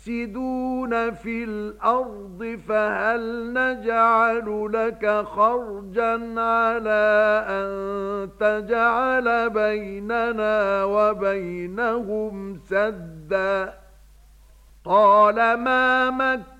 يُفْسِدُونَ فِي الْأَرْضِ فَهَلْ نَجْعَلُ لَكَ خَرْجًا عَلَى أَن تَجْعَلَ بَيْنَنَا وَبَيْنَهُمْ سَدًّا؟ قَالَ مَا مَكَّنَّ